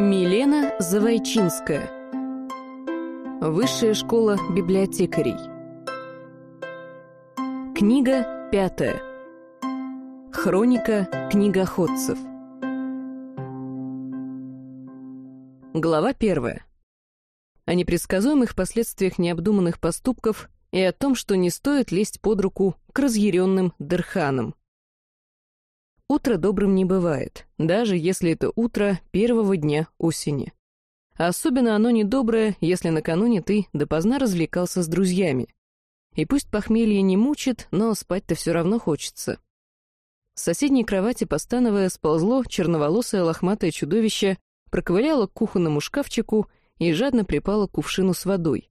Милена Завойчинская Высшая школа библиотекарей. Книга пятая. Хроника книгоходцев. Глава первая. О непредсказуемых последствиях необдуманных поступков и о том, что не стоит лезть под руку к разъяренным дырханам. Утро добрым не бывает, даже если это утро первого дня осени. Особенно оно недоброе, если накануне ты допоздна развлекался с друзьями. И пусть похмелье не мучит, но спать-то все равно хочется. С соседней кровати, постановая, сползло черноволосое лохматое чудовище, проковыляло к кухонному шкафчику и жадно припало к кувшину с водой.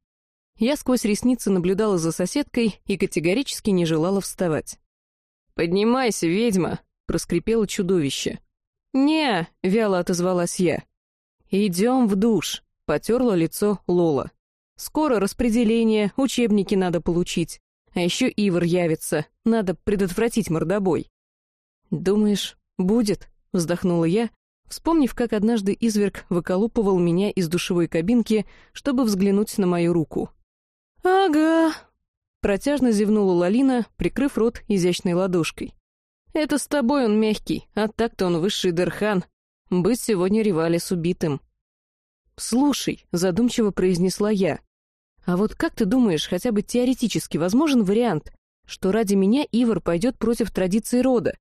Я сквозь ресницы наблюдала за соседкой и категорически не желала вставать. «Поднимайся, ведьма!» Проскрипело чудовище. «Не», — вяло отозвалась я. «Идем в душ», — потерла лицо Лола. «Скоро распределение, учебники надо получить. А еще Ивар явится, надо предотвратить мордобой». «Думаешь, будет?» — вздохнула я, вспомнив, как однажды изверг выколупывал меня из душевой кабинки, чтобы взглянуть на мою руку. «Ага», — протяжно зевнула Лалина, прикрыв рот изящной ладошкой. Это с тобой он мягкий, а так-то он высший Дерхан. Быть сегодня ревали с убитым. «Слушай», — задумчиво произнесла я, «а вот как ты думаешь, хотя бы теоретически возможен вариант, что ради меня Ивар пойдет против традиции рода?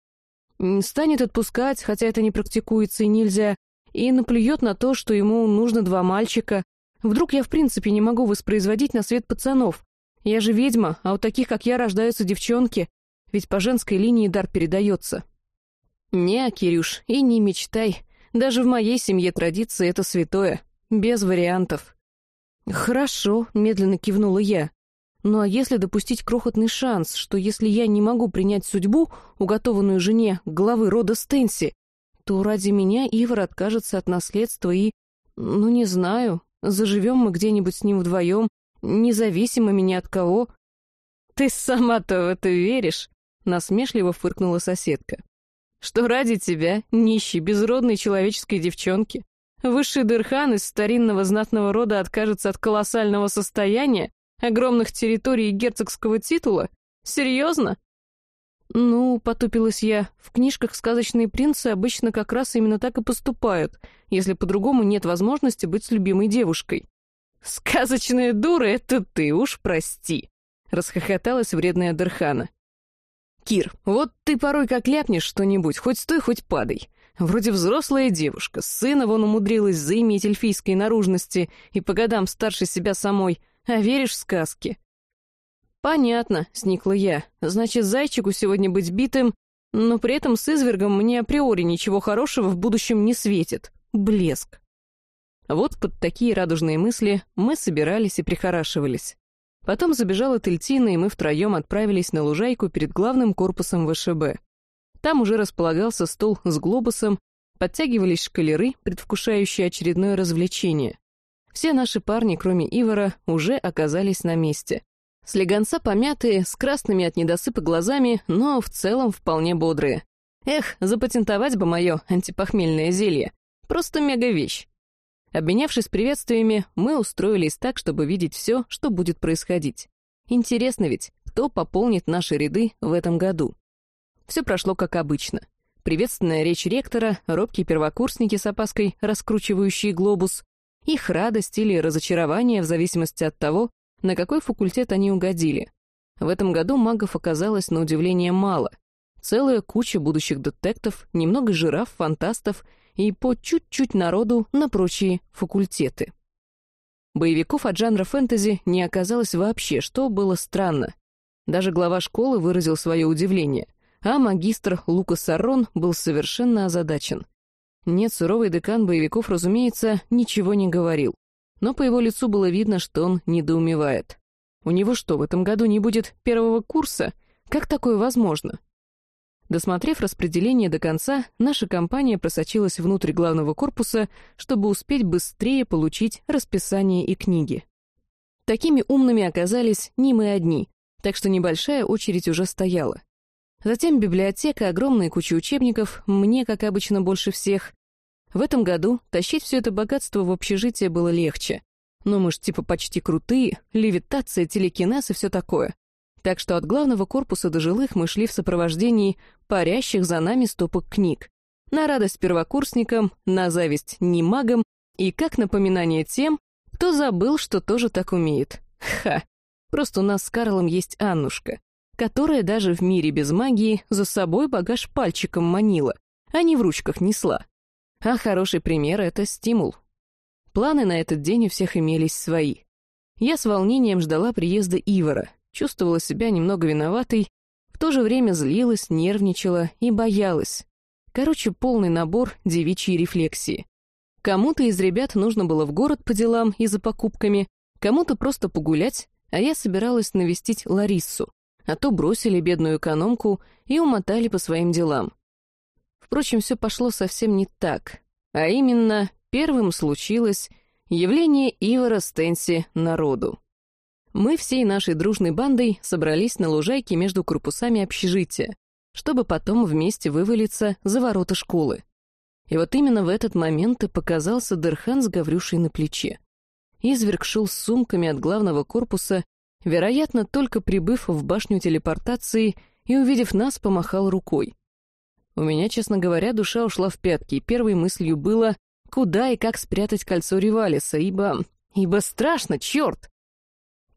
Станет отпускать, хотя это не практикуется и нельзя, и наплюет на то, что ему нужно два мальчика. Вдруг я в принципе не могу воспроизводить на свет пацанов? Я же ведьма, а у таких, как я, рождаются девчонки ведь по женской линии дар передается. Не, Кирюш, и не мечтай. Даже в моей семье традиция — это святое. Без вариантов. Хорошо, медленно кивнула я. Ну а если допустить крохотный шанс, что если я не могу принять судьбу, уготованную жене главы рода Стенси, то ради меня Ивар откажется от наследства и... Ну, не знаю, заживем мы где-нибудь с ним вдвоем, независимыми ни от кого. Ты сама-то в это веришь? Насмешливо фыркнула соседка. «Что ради тебя, нищей, безродной человеческой девчонки, высший дырхан из старинного знатного рода откажется от колоссального состояния, огромных территорий и герцогского титула? Серьезно?» «Ну, — потупилась я, — в книжках сказочные принцы обычно как раз именно так и поступают, если по-другому нет возможности быть с любимой девушкой». «Сказочная дура — это ты, уж прости!» — расхохоталась вредная Дерхана. «Кир, вот ты порой как ляпнешь что-нибудь, хоть стой, хоть падай. Вроде взрослая девушка, сына вон умудрилась заиметь эльфийской наружности и по годам старше себя самой, а веришь в сказки». «Понятно», — сникла я. «Значит, зайчику сегодня быть битым, но при этом с извергом мне априори ничего хорошего в будущем не светит. Блеск». Вот под такие радужные мысли мы собирались и прихорашивались. Потом забежала Тельтина, и мы втроем отправились на лужайку перед главным корпусом ВШБ. Там уже располагался стол с глобусом, подтягивались шкалеры, предвкушающие очередное развлечение. Все наши парни, кроме Ивара, уже оказались на месте. Слегонца помятые, с красными от недосыпа глазами, но в целом вполне бодрые. Эх, запатентовать бы мое антипохмельное зелье. Просто мега-вещь. Обменявшись приветствиями, мы устроились так, чтобы видеть все, что будет происходить. Интересно ведь, кто пополнит наши ряды в этом году? Все прошло как обычно. Приветственная речь ректора, робкие первокурсники с опаской, раскручивающие глобус, их радость или разочарование в зависимости от того, на какой факультет они угодили. В этом году магов оказалось на удивление мало. Целая куча будущих детектов, немного жираф, фантастов и по чуть-чуть народу на прочие факультеты. Боевиков от жанра фэнтези не оказалось вообще, что было странно. Даже глава школы выразил свое удивление, а магистр Лукас Аррон был совершенно озадачен. Нет, суровый декан боевиков, разумеется, ничего не говорил, но по его лицу было видно, что он недоумевает. У него что, в этом году не будет первого курса? Как такое возможно? Досмотрев распределение до конца, наша компания просочилась внутрь главного корпуса, чтобы успеть быстрее получить расписание и книги. Такими умными оказались не мы одни, так что небольшая очередь уже стояла. Затем библиотека, огромная куча учебников, мне, как обычно, больше всех. В этом году тащить все это богатство в общежитие было легче. Но мы ж типа почти крутые, левитация, телекинез и все такое. Так что от главного корпуса до жилых мы шли в сопровождении парящих за нами стопок книг. На радость первокурсникам, на зависть немагам и как напоминание тем, кто забыл, что тоже так умеет. Ха! Просто у нас с Карлом есть Аннушка, которая даже в мире без магии за собой багаж пальчиком манила, а не в ручках несла. А хороший пример — это стимул. Планы на этот день у всех имелись свои. Я с волнением ждала приезда Ивара, чувствовала себя немного виноватой, в то же время злилась, нервничала и боялась. Короче, полный набор девичьей рефлексии. Кому-то из ребят нужно было в город по делам и за покупками, кому-то просто погулять, а я собиралась навестить Лариссу, а то бросили бедную экономку и умотали по своим делам. Впрочем, все пошло совсем не так, а именно Первым случилось явление Ивара Стенси народу. Мы всей нашей дружной бандой собрались на лужайке между корпусами общежития, чтобы потом вместе вывалиться за ворота школы. И вот именно в этот момент и показался Дерхан с Гаврюшей на плече. Изверг шел с сумками от главного корпуса, вероятно, только прибыв в башню телепортации и, увидев нас, помахал рукой. У меня, честно говоря, душа ушла в пятки, и первой мыслью было куда и как спрятать кольцо Ривалиса, ибо... ибо страшно, черт!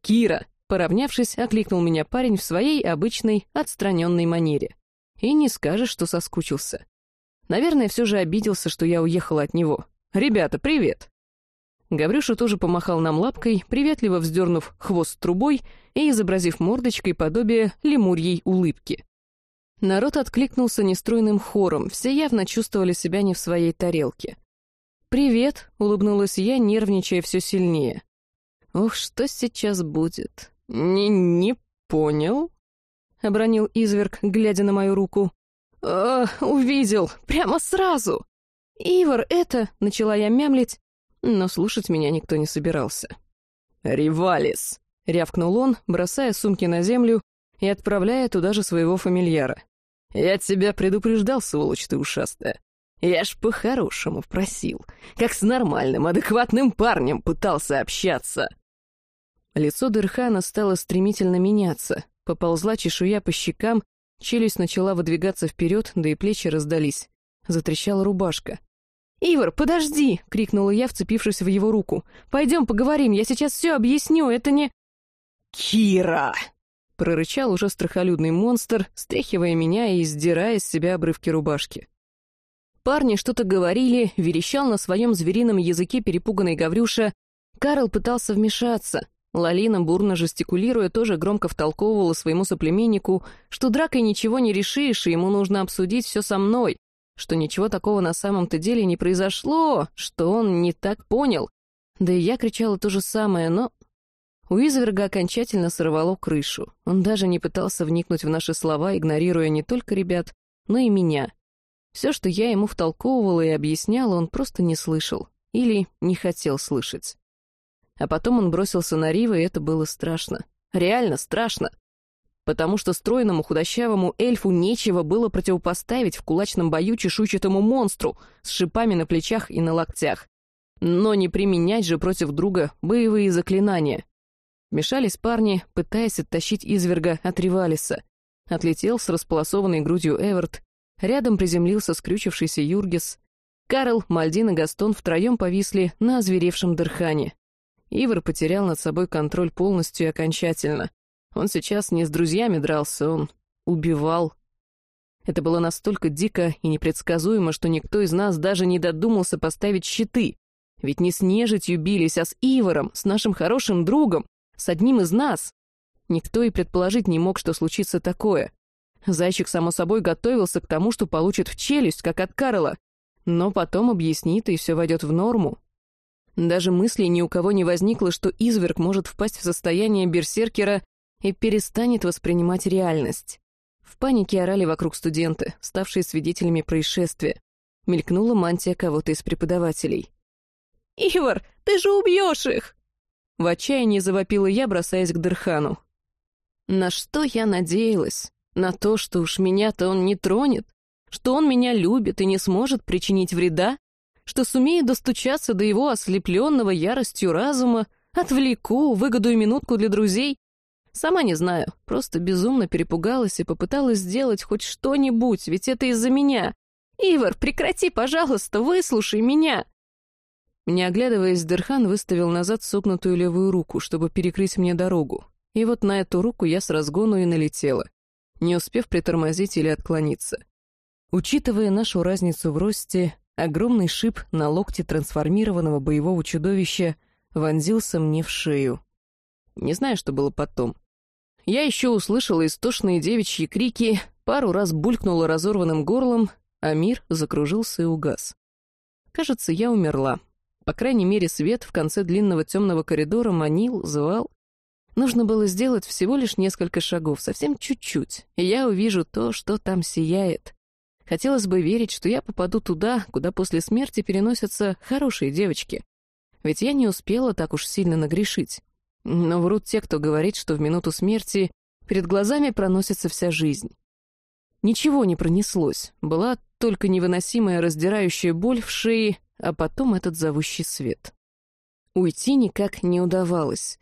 «Кира!» — поравнявшись, окликнул меня парень в своей обычной, отстраненной манере. И не скажешь, что соскучился. Наверное, все же обиделся, что я уехала от него. «Ребята, привет!» Гаврюша тоже помахал нам лапкой, приветливо вздернув хвост трубой и изобразив мордочкой подобие лемурьей улыбки. Народ откликнулся нестройным хором, все явно чувствовали себя не в своей тарелке. «Привет», — улыбнулась я, нервничая все сильнее. «Ох, что сейчас будет?» «Не, не понял», — обронил изверг, глядя на мою руку. «Э, увидел, прямо сразу!» «Ивар, это...» — начала я мямлить, но слушать меня никто не собирался. «Ривалис!» — рявкнул он, бросая сумки на землю и отправляя туда же своего фамильяра. «Я тебя предупреждал, сволочь ты ушастая. Я ж по-хорошему просил, как с нормальным, адекватным парнем пытался общаться. Лицо Дырхана стало стремительно меняться, поползла чешуя по щекам, челюсть начала выдвигаться вперед, да и плечи раздались. Затрещала рубашка. «Ивар, подожди!» — крикнула я, вцепившись в его руку. «Пойдем поговорим, я сейчас все объясню, это не...» «Кира!» — прорычал уже страхолюдный монстр, стряхивая меня и сдирая с себя обрывки рубашки. Парни что-то говорили, верещал на своем зверином языке перепуганный Гаврюша. Карл пытался вмешаться. Лалина, бурно жестикулируя, тоже громко втолковывала своему соплеменнику, что дракой ничего не решишь, и ему нужно обсудить все со мной, что ничего такого на самом-то деле не произошло, что он не так понял. Да и я кричала то же самое, но... У изверга окончательно сорвало крышу. Он даже не пытался вникнуть в наши слова, игнорируя не только ребят, но и меня — все, что я ему втолковывала и объясняла, он просто не слышал. Или не хотел слышать. А потом он бросился на Рива, и это было страшно. Реально страшно. Потому что стройному худощавому эльфу нечего было противопоставить в кулачном бою чешуйчатому монстру с шипами на плечах и на локтях. Но не применять же против друга боевые заклинания. Мешались парни, пытаясь оттащить изверга от Ривалиса. Отлетел с располосованной грудью Эверт, Рядом приземлился скрючившийся Юргис. Карл, Мальдин и Гастон втроем повисли на озверевшем Дырхане. Ивар потерял над собой контроль полностью и окончательно. Он сейчас не с друзьями дрался, он убивал. Это было настолько дико и непредсказуемо, что никто из нас даже не додумался поставить щиты. Ведь не с нежитью бились, а с Иваром, с нашим хорошим другом, с одним из нас. Никто и предположить не мог, что случится такое. Зайчик, само собой, готовился к тому, что получит в челюсть, как от Карла, но потом объяснит, и все войдет в норму. Даже мысли ни у кого не возникло, что изверг может впасть в состояние берсеркера и перестанет воспринимать реальность. В панике орали вокруг студенты, ставшие свидетелями происшествия. Мелькнула мантия кого-то из преподавателей. «Ивар, ты же убьешь их!» В отчаянии завопила я, бросаясь к Дырхану. На что я надеялась? На то, что уж меня-то он не тронет? Что он меня любит и не сможет причинить вреда? Что сумею достучаться до его ослепленного яростью разума, отвлеку, выгодую минутку для друзей. Сама не знаю, просто безумно перепугалась и попыталась сделать хоть что-нибудь, ведь это из-за меня. «Ивар, прекрати, пожалуйста, выслушай меня!» Не оглядываясь, Дерхан выставил назад согнутую левую руку, чтобы перекрыть мне дорогу. И вот на эту руку я с разгону и налетела, не успев притормозить или отклониться. Учитывая нашу разницу в росте, огромный шип на локте трансформированного боевого чудовища вонзился мне в шею. Не знаю, что было потом. Я еще услышала истошные девичьи крики, пару раз булькнула разорванным горлом, а мир закружился и угас. Кажется, я умерла. По крайней мере, свет в конце длинного темного коридора манил, звал. Нужно было сделать всего лишь несколько шагов, совсем чуть-чуть, и я увижу то, что там сияет. Хотелось бы верить, что я попаду туда, куда после смерти переносятся хорошие девочки. Ведь я не успела так уж сильно нагрешить. Но врут те, кто говорит, что в минуту смерти перед глазами проносится вся жизнь. Ничего не пронеслось, была только невыносимая раздирающая боль в шее, а потом этот зовущий свет. Уйти никак не удавалось.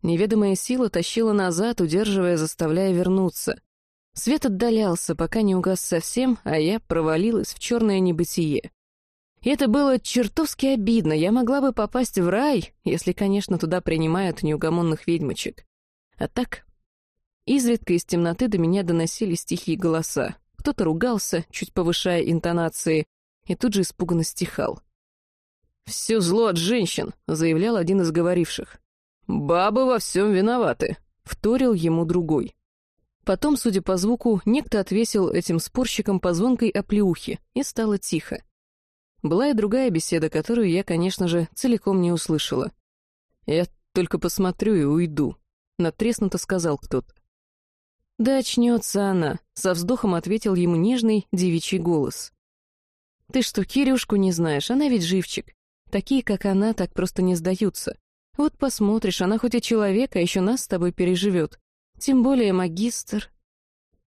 Неведомая сила тащила назад, удерживая, заставляя вернуться. Свет отдалялся, пока не угас совсем, а я провалилась в черное небытие. И это было чертовски обидно, я могла бы попасть в рай, если, конечно, туда принимают неугомонных ведьмочек. А так... Изредка из темноты до меня доносились тихие голоса. Кто-то ругался, чуть повышая интонации, и тут же испуганно стихал. «Все зло от женщин», — заявлял один из говоривших. «Бабы во всем виноваты», — вторил ему другой. Потом, судя по звуку, некто отвесил этим спорщикам по звонкой оплеухе, и стало тихо. Была и другая беседа, которую я, конечно же, целиком не услышала. «Я только посмотрю и уйду», — натреснуто сказал кто-то. «Да очнется она», — со вздохом ответил ему нежный девичий голос. «Ты что, Кирюшку не знаешь? Она ведь живчик. Такие, как она, так просто не сдаются. Вот посмотришь, она хоть и человек, а еще нас с тобой переживет. Тем более магистр.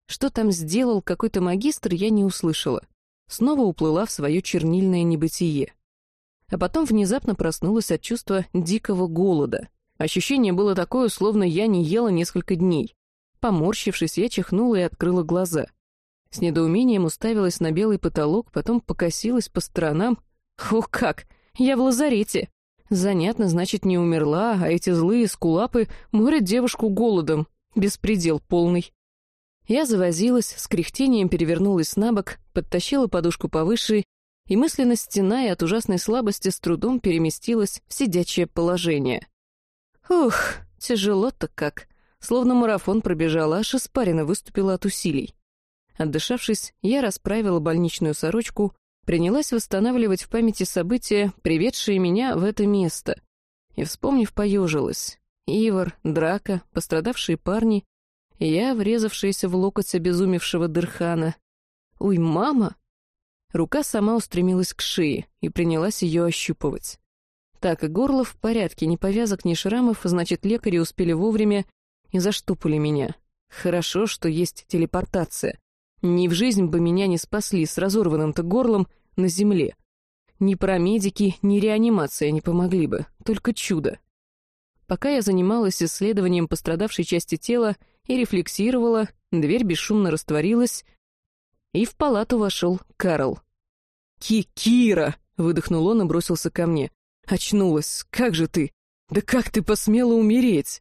Что там сделал какой-то магистр, я не услышала. Снова уплыла в свое чернильное небытие. А потом внезапно проснулась от чувства дикого голода. Ощущение было такое, словно я не ела несколько дней. Поморщившись, я чихнула и открыла глаза. С недоумением уставилась на белый потолок, потом покосилась по сторонам. О как! Я в лазарете! Занятно, значит, не умерла, а эти злые скулапы морят девушку голодом. Беспредел полный. Я завозилась, с кряхтением перевернулась на бок, подтащила подушку повыше и, мысленно стеная от ужасной слабости, с трудом переместилась в сидячее положение. Ух, тяжело-то как. Словно марафон пробежала, аж испарина выступила от усилий. Отдышавшись, я расправила больничную сорочку, принялась восстанавливать в памяти события, приведшие меня в это место. И, вспомнив, поежилась. Ивар, драка, пострадавшие парни, я, врезавшаяся в локоть обезумевшего Дырхана. «Уй, мама!» Рука сама устремилась к шее и принялась ее ощупывать. Так, и горло в порядке, ни повязок, ни шрамов, значит, лекари успели вовремя и заштупали меня. Хорошо, что есть телепортация. Ни в жизнь бы меня не спасли с разорванным-то горлом на земле. Ни парамедики, ни реанимация не помогли бы, только чудо. Пока я занималась исследованием пострадавшей части тела и рефлексировала, дверь бесшумно растворилась, и в палату вошел Карл. «Ки-Кира!» — выдохнул он и бросился ко мне. «Очнулась! Как же ты? Да как ты посмела умереть?»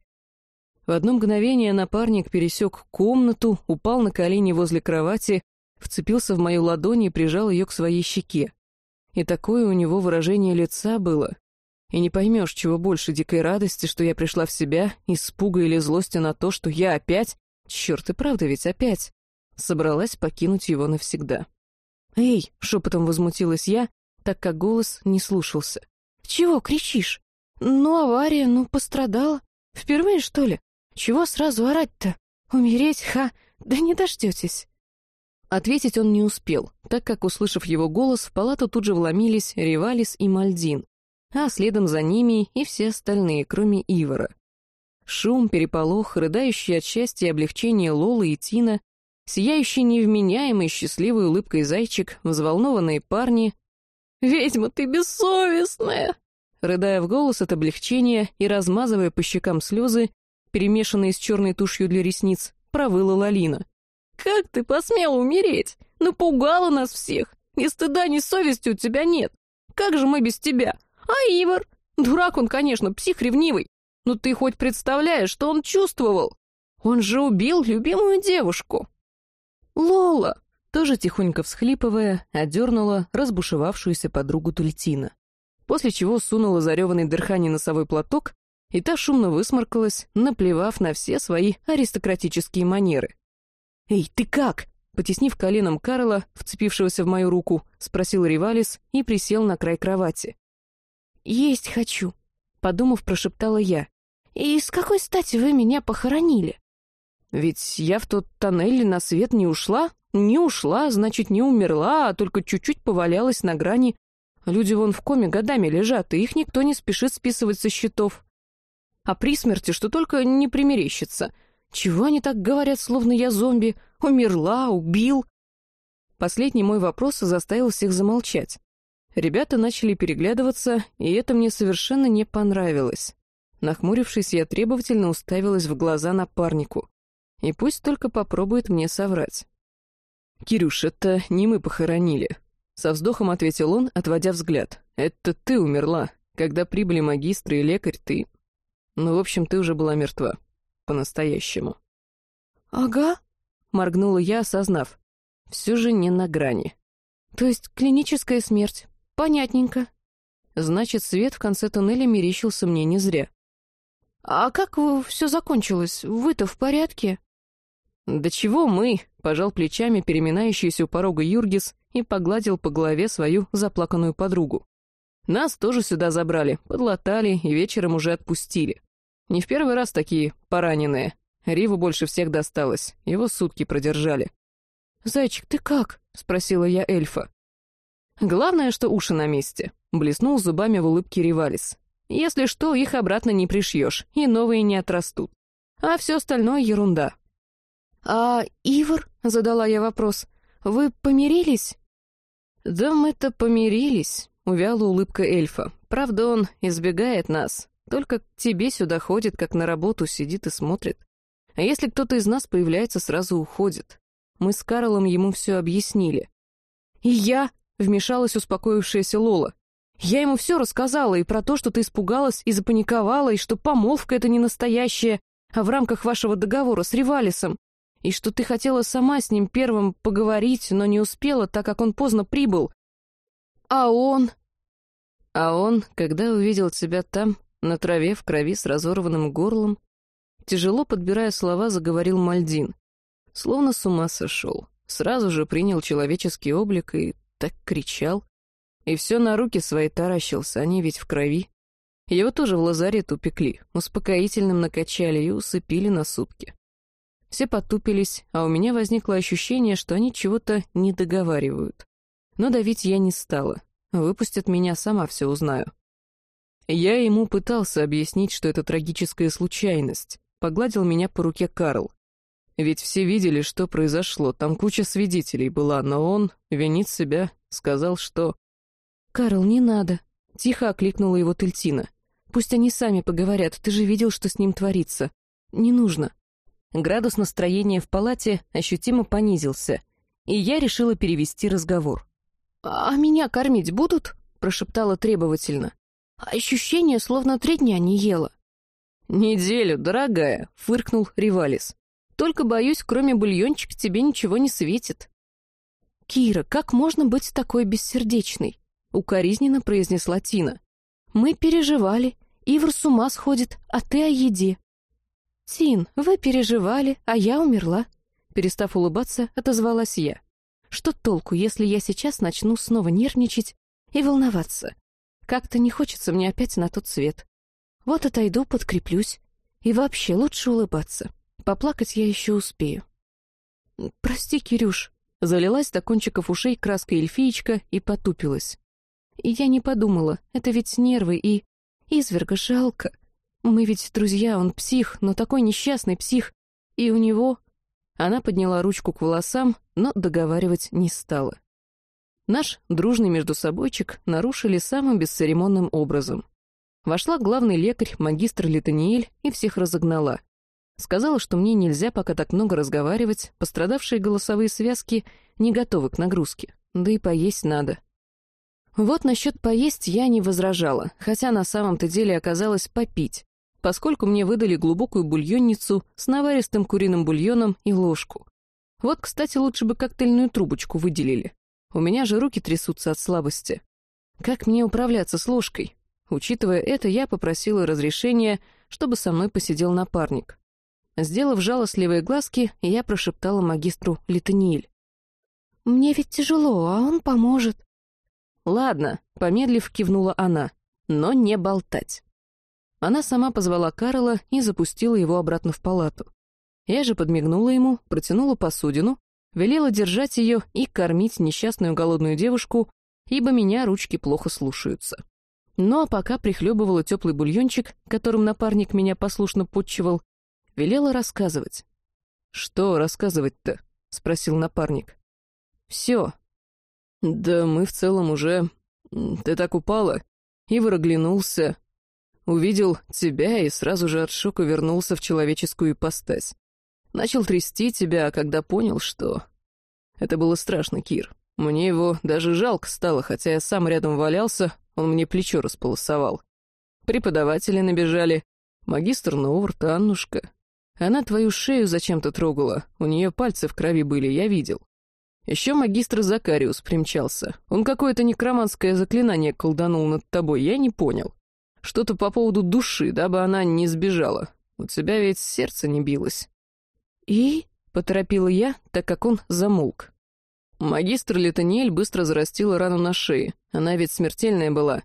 В одно мгновение напарник пересек комнату, упал на колени возле кровати, вцепился в мою ладонь и прижал ее к своей щеке. И такое у него выражение лица было, и не поймешь, чего больше дикой радости, что я пришла в себя, испуга или злости на то, что я опять, черт и правда ведь опять, собралась покинуть его навсегда. «Эй!» — шепотом возмутилась я, так как голос не слушался. «Чего кричишь? Ну, авария, ну, пострадала. Впервые, что ли? Чего сразу орать-то? Умереть, ха? Да не дождетесь!» Ответить он не успел, так как, услышав его голос, в палату тут же вломились Ревалис и Мальдин, а следом за ними и все остальные, кроме Ивара. Шум, переполох, рыдающие от счастья и облегчения Лола и Тина, сияющий невменяемой счастливой улыбкой зайчик, взволнованные парни. «Ведьма, ты бессовестная!» Рыдая в голос от облегчения и размазывая по щекам слезы, перемешанные с черной тушью для ресниц, провыла Лалина. «Как ты посмела умереть? Напугала нас всех! Ни стыда, ни совести у тебя нет! Как же мы без тебя? А Ивар? Дурак он, конечно, псих ревнивый. Но ты хоть представляешь, что он чувствовал? Он же убил любимую девушку!» «Лола!» тоже тихонько всхлипывая, одернула разбушевавшуюся подругу Тультина. После чего сунула зареванный дырхани носовой платок, и та шумно высморкалась, наплевав на все свои аристократические манеры. «Эй, ты как?» Потеснив коленом Карла, вцепившегося в мою руку, спросил Ривалис и присел на край кровати. «Есть хочу», — подумав, прошептала я. «И с какой стати вы меня похоронили?» «Ведь я в тот тоннель на свет не ушла, не ушла, значит, не умерла, а только чуть-чуть повалялась на грани. Люди вон в коме годами лежат, и их никто не спешит списывать со счетов. А при смерти что только не примерещится. Чего они так говорят, словно я зомби? Умерла, убил? Последний мой вопрос заставил всех замолчать. Ребята начали переглядываться, и это мне совершенно не понравилось. Нахмурившись, я требовательно уставилась в глаза напарнику. И пусть только попробует мне соврать. «Кирюш, это не мы похоронили», — со вздохом ответил он, отводя взгляд. «Это ты умерла. Когда прибыли магистры и лекарь, ты... Ну, в общем, ты уже была мертва. По-настоящему». «Ага», — моргнула я, осознав. «Все же не на грани». «То есть клиническая смерть. Понятненько». Значит, свет в конце туннеля мерещился мне не зря. «А как все закончилось? Вы-то в порядке?» «Да чего мы?» — пожал плечами переминающийся у порога Юргис и погладил по голове свою заплаканную подругу. «Нас тоже сюда забрали, подлатали и вечером уже отпустили. Не в первый раз такие пораненные. Риву больше всех досталось, его сутки продержали». «Зайчик, ты как?» — спросила я эльфа. «Главное, что уши на месте», — блеснул зубами в улыбке Ривалис. «Если что, их обратно не пришьешь, и новые не отрастут. А все остальное — ерунда». «А Ивар?» — задала я вопрос. «Вы помирились?» «Да мы-то помирились», — увяла улыбка эльфа. «Правда, он избегает нас. Только к тебе сюда ходит, как на работу, сидит и смотрит. А если кто-то из нас появляется, сразу уходит. Мы с Карлом ему все объяснили». «И я?» — вмешалась успокоившаяся Лола. «Я ему все рассказала, и про то, что ты испугалась и запаниковала, и что помолвка — это не настоящая, а в рамках вашего договора с Ривалисом и что ты хотела сама с ним первым поговорить, но не успела, так как он поздно прибыл. А он... А он, когда увидел тебя там, на траве, в крови, с разорванным горлом, тяжело подбирая слова, заговорил Мальдин. Словно с ума сошел. Сразу же принял человеческий облик и так кричал. И все на руки свои таращился, они ведь в крови. Его тоже в лазарет упекли, успокоительным накачали и усыпили на сутки. Все потупились, а у меня возникло ощущение, что они чего-то не договаривают. Но давить я не стала. Выпустят меня, сама все узнаю. Я ему пытался объяснить, что это трагическая случайность. Погладил меня по руке Карл. Ведь все видели, что произошло, там куча свидетелей была, но он винит себя, сказал, что... «Карл, не надо!» — тихо окликнула его Тельтина. «Пусть они сами поговорят, ты же видел, что с ним творится. Не нужно». Градус настроения в палате ощутимо понизился, и я решила перевести разговор. «А меня кормить будут?» — прошептала требовательно. «Ощущение, словно три дня не ела». «Неделю, дорогая», — фыркнул Ривалис. «Только, боюсь, кроме бульончика тебе ничего не светит». «Кира, как можно быть такой бессердечной?» — укоризненно произнесла Тина. «Мы переживали, Ивр с ума сходит, а ты о еде. «Тин, вы переживали, а я умерла», — перестав улыбаться, отозвалась я. «Что толку, если я сейчас начну снова нервничать и волноваться? Как-то не хочется мне опять на тот свет. Вот отойду, подкреплюсь. И вообще лучше улыбаться. Поплакать я еще успею». «Прости, Кирюш», — залилась до кончиков ушей краской эльфиечка и потупилась. Я не подумала, это ведь нервы и... Изверга жалко. Мы ведь друзья, он псих, но такой несчастный псих. И у него...» Она подняла ручку к волосам, но договаривать не стала. Наш дружный между собойчик нарушили самым бесцеремонным образом. Вошла главный лекарь, магистр Литаниэль, и всех разогнала. Сказала, что мне нельзя пока так много разговаривать, пострадавшие голосовые связки не готовы к нагрузке, да и поесть надо. Вот насчет поесть я не возражала, хотя на самом-то деле оказалось попить, поскольку мне выдали глубокую бульонницу с наваристым куриным бульоном и ложку. Вот, кстати, лучше бы коктейльную трубочку выделили. У меня же руки трясутся от слабости. Как мне управляться с ложкой? Учитывая это, я попросила разрешения, чтобы со мной посидел напарник. Сделав жалостливые глазки, я прошептала магистру Литаниэль. «Мне ведь тяжело, а он поможет». «Ладно», — помедлив кивнула она, — «но не болтать». Она сама позвала Карла и запустила его обратно в палату. Я же подмигнула ему, протянула посудину, велела держать ее и кормить несчастную голодную девушку, ибо меня ручки плохо слушаются. Ну а пока прихлебывала теплый бульончик, которым напарник меня послушно подчивал, велела рассказывать. «Что рассказывать-то?» — спросил напарник. «Все». «Да мы в целом уже... Ты так упала?» Ивар оглянулся, увидел тебя и сразу же от шока вернулся в человеческую ипостась. Начал трясти тебя, когда понял, что... Это было страшно, Кир. Мне его даже жалко стало, хотя я сам рядом валялся, он мне плечо располосовал. Преподаватели набежали. Магистр Ноурт, Аннушка. Она твою шею зачем-то трогала, у нее пальцы в крови были, я видел. Еще магистр Закариус примчался. Он какое-то некроманское заклинание колданул над тобой, я не понял. Что-то по поводу души, дабы она не сбежала. У тебя ведь сердце не билось. «И?» — поторопила я, так как он замолк. Магистр Летаниэль быстро зарастила рану на шее, она ведь смертельная была,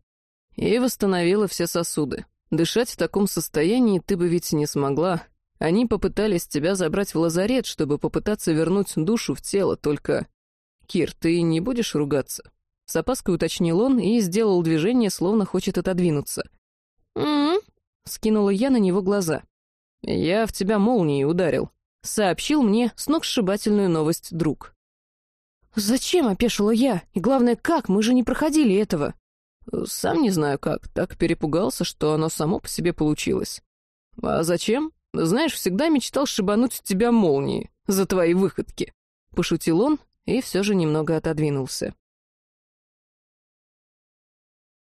и восстановила все сосуды. Дышать в таком состоянии ты бы ведь не смогла. Они попытались тебя забрать в лазарет, чтобы попытаться вернуть душу в тело, только... Кир, ты не будешь ругаться?» С опаской уточнил он и сделал движение, словно хочет отодвинуться. «М-м-м», скинула я на него глаза. «Я в тебя молнией ударил», — сообщил мне сногсшибательную новость друг. «Зачем?» — опешила я. «И главное, как? Мы же не проходили этого». «Сам не знаю как. Так перепугался, что оно само по себе получилось». «А зачем? Знаешь, всегда мечтал шибануть тебя молнией за твои выходки». Пошутил он и все же немного отодвинулся.